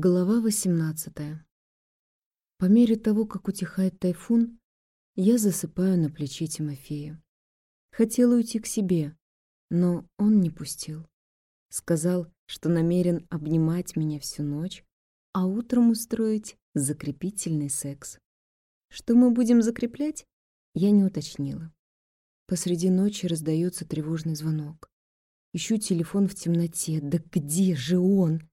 Глава 18. По мере того, как утихает тайфун, я засыпаю на плече Тимофея. Хотела уйти к себе, но он не пустил. Сказал, что намерен обнимать меня всю ночь, а утром устроить закрепительный секс. Что мы будем закреплять, я не уточнила. Посреди ночи раздается тревожный звонок. Ищу телефон в темноте. Да где же он?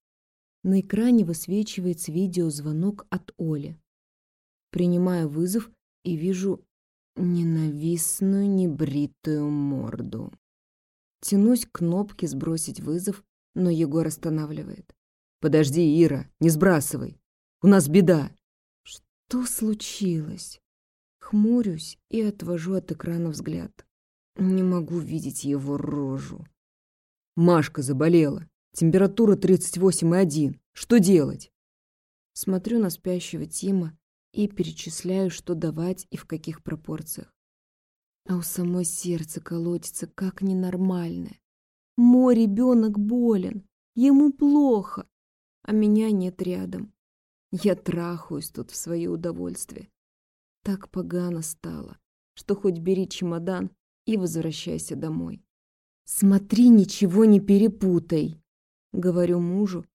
На экране высвечивается видеозвонок от Оли. Принимаю вызов и вижу ненавистную небритую морду. Тянусь к кнопке «Сбросить вызов», но Егор останавливает. «Подожди, Ира, не сбрасывай. У нас беда». Что случилось? Хмурюсь и отвожу от экрана взгляд. Не могу видеть его рожу. Машка заболела. Температура 38,1. Что делать? Смотрю на спящего Тима и перечисляю, что давать и в каких пропорциях. А у самой сердце колотится, как ненормальное. Мой ребенок болен, ему плохо, а меня нет рядом. Я трахаюсь тут в свое удовольствие. Так погано стало, что хоть бери чемодан и возвращайся домой. Смотри, ничего не перепутай говорю мужу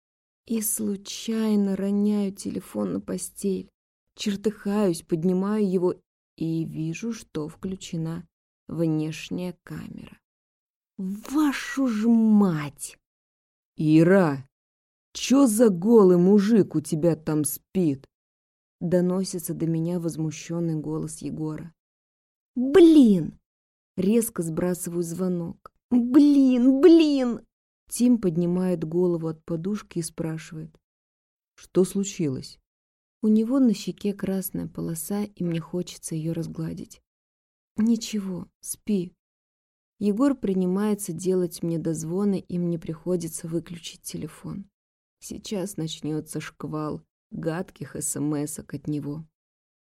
и случайно роняю телефон на постель. Чертыхаюсь, поднимаю его и вижу, что включена внешняя камера. Вашу ж мать! Ира, чё за голый мужик у тебя там спит? Доносится до меня возмущенный голос Егора. Блин! Резко сбрасываю звонок. Блин, блин! Тим поднимает голову от подушки и спрашивает. Что случилось? У него на щеке красная полоса, и мне хочется ее разгладить. Ничего, спи. Егор принимается делать мне дозвоны, и мне приходится выключить телефон. Сейчас начнется шквал гадких смс-ок от него.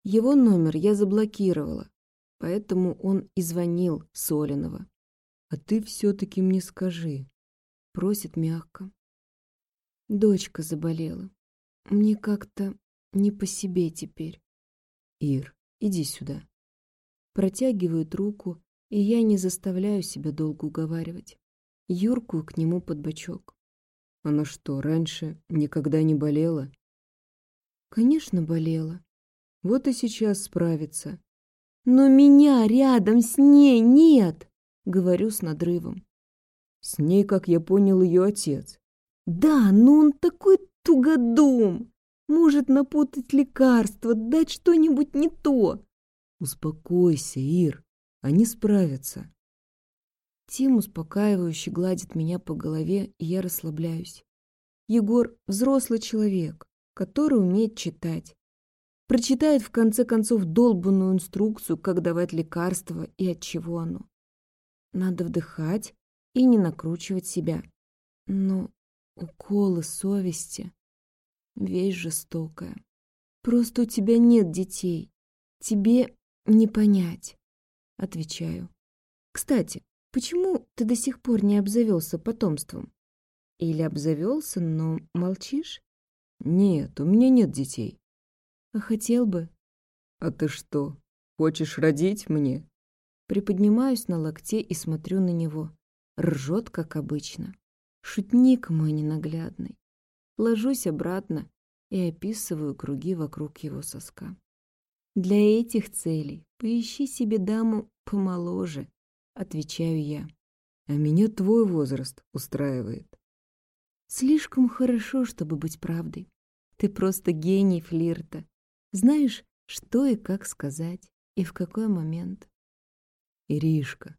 Его номер я заблокировала, поэтому он и звонил Солинова. А ты все-таки мне скажи, Просит мягко. Дочка заболела. Мне как-то не по себе теперь. Ир, иди сюда. Протягивают руку, и я не заставляю себя долго уговаривать. Юркую к нему под бочок. Она что, раньше никогда не болела? Конечно, болела. Вот и сейчас справится. Но меня рядом с ней нет, говорю с надрывом. С ней, как я понял, ее отец. Да, но он такой тугодум. Может напутать лекарства, дать что-нибудь не то. Успокойся, Ир, они справятся. Тим успокаивающе гладит меня по голове, и я расслабляюсь. Егор — взрослый человек, который умеет читать. Прочитает в конце концов долбанную инструкцию, как давать лекарство и от чего оно. Надо вдыхать и не накручивать себя. Но уколы совести — вещь жестокая. Просто у тебя нет детей. Тебе не понять. Отвечаю. Кстати, почему ты до сих пор не обзавелся потомством? Или обзавелся, но молчишь? Нет, у меня нет детей. А хотел бы? А ты что, хочешь родить мне? Приподнимаюсь на локте и смотрю на него ржет, как обычно. Шутник мой ненаглядный. Ложусь обратно и описываю круги вокруг его соска. Для этих целей поищи себе даму помоложе, отвечаю я. А меня твой возраст устраивает. Слишком хорошо, чтобы быть правдой. Ты просто гений флирта. Знаешь, что и как сказать, и в какой момент. Иришка,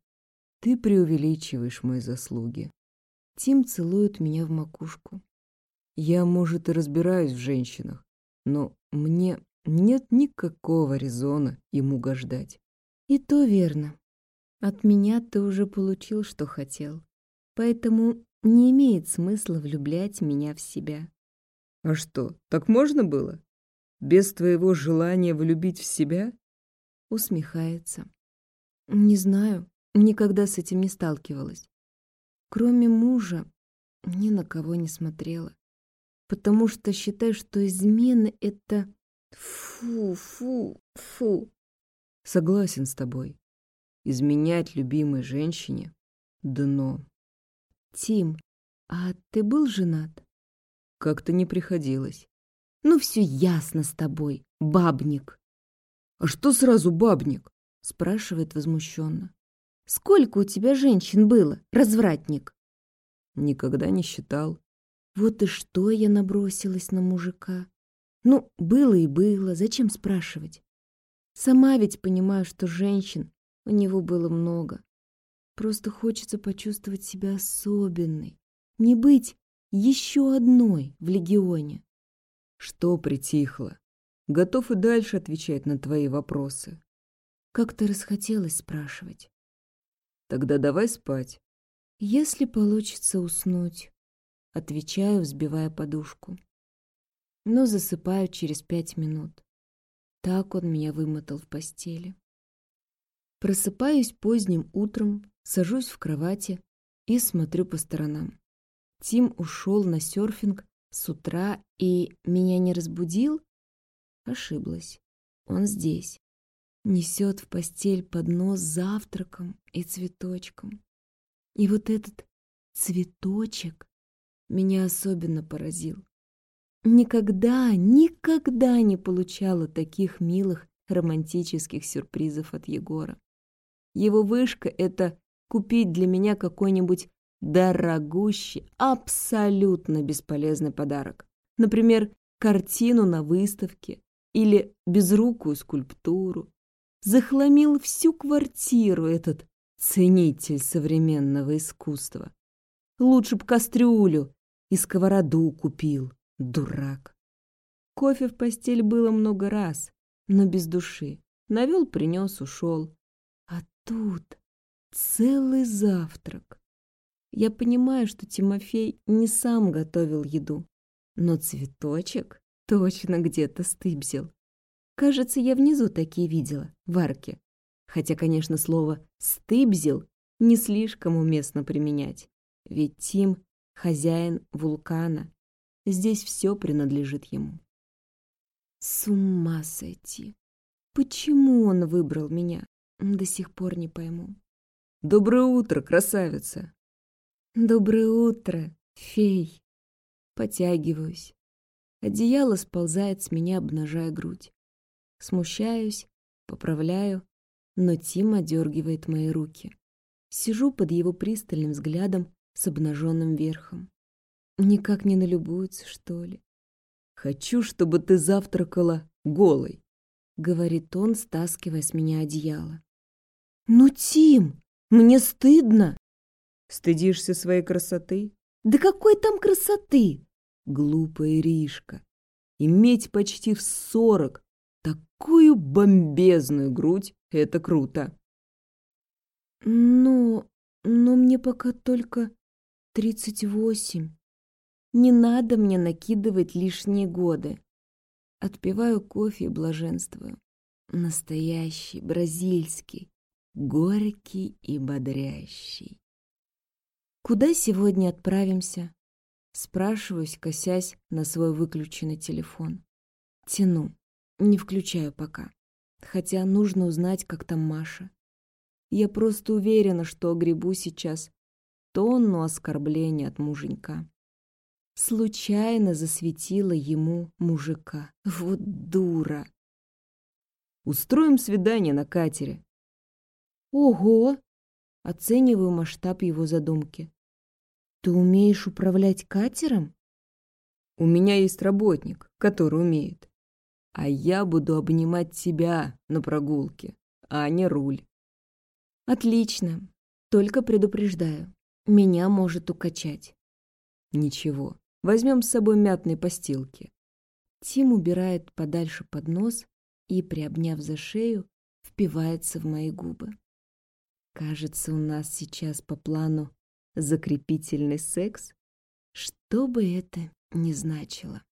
ты преувеличиваешь мои заслуги. Тим целует меня в макушку. Я, может, и разбираюсь в женщинах, но мне нет никакого резона им угождать. И то верно. От меня ты уже получил, что хотел. Поэтому не имеет смысла влюблять меня в себя. А что, так можно было? Без твоего желания влюбить в себя? Усмехается. Не знаю. Никогда с этим не сталкивалась. Кроме мужа, ни на кого не смотрела. потому что считаю, что измена — это... Фу, фу, фу. Согласен с тобой. Изменять любимой женщине — дно. Тим, а ты был женат? Как-то не приходилось. Ну, все ясно с тобой, бабник. А что сразу бабник? Спрашивает возмущенно. Сколько у тебя женщин было, развратник? Никогда не считал. Вот и что я набросилась на мужика. Ну, было и было, зачем спрашивать? Сама ведь понимаю, что женщин у него было много. Просто хочется почувствовать себя особенной, не быть еще одной в легионе. Что притихло? Готов и дальше отвечать на твои вопросы. Как-то расхотелось спрашивать. Тогда давай спать. Если получится уснуть, отвечаю, взбивая подушку. Но засыпаю через пять минут. Так он меня вымотал в постели. Просыпаюсь поздним утром, сажусь в кровати и смотрю по сторонам. Тим ушел на серфинг с утра и меня не разбудил? Ошиблась. Он здесь. Несет в постель поднос с завтраком и цветочком. И вот этот цветочек меня особенно поразил. Никогда, никогда не получала таких милых романтических сюрпризов от Егора. Его вышка — это купить для меня какой-нибудь дорогущий, абсолютно бесполезный подарок. Например, картину на выставке или безрукую скульптуру. Захламил всю квартиру этот ценитель современного искусства. Лучше б кастрюлю и сковороду купил, дурак. Кофе в постель было много раз, но без души. Навел, принес, ушел. А тут целый завтрак. Я понимаю, что Тимофей не сам готовил еду, но цветочек точно где-то стыбзил. Кажется, я внизу такие видела, в арке. Хотя, конечно, слово «стыбзил» не слишком уместно применять. Ведь Тим — хозяин вулкана. Здесь все принадлежит ему. С ума сойти. Почему он выбрал меня? До сих пор не пойму. «Доброе утро, красавица!» Доброе утро, фей. Потягиваюсь. Одеяло сползает с меня, обнажая грудь. Смущаюсь, поправляю, но Тим одергивает мои руки. Сижу под его пристальным взглядом с обнаженным верхом. Никак не налюбуется, что ли? «Хочу, чтобы ты завтракала голой», — говорит он, стаскивая с меня одеяло. «Ну, Тим, мне стыдно!» Стыдишься своей красоты? Да какой там красоты? Глупая Ришка. Иметь почти в сорок такую бомбезную грудь — это круто. Но... но мне пока только тридцать восемь. Не надо мне накидывать лишние годы. Отпиваю кофе и блаженствую. Настоящий, бразильский, горький и бодрящий. «Куда сегодня отправимся?» Спрашиваюсь, косясь на свой выключенный телефон. Тяну, не включаю пока. Хотя нужно узнать, как там Маша. Я просто уверена, что огребу сейчас тонну оскорблений от муженька. Случайно засветила ему мужика. Вот дура. Устроим свидание на катере. Ого! Оцениваю масштаб его задумки. Ты умеешь управлять катером? У меня есть работник, который умеет. А я буду обнимать тебя на прогулке, а не руль. Отлично. Только предупреждаю. Меня может укачать. Ничего. Возьмем с собой мятные постилки. Тим убирает подальше под нос и, приобняв за шею, впивается в мои губы. Кажется, у нас сейчас по плану закрепительный секс, что бы это ни значило.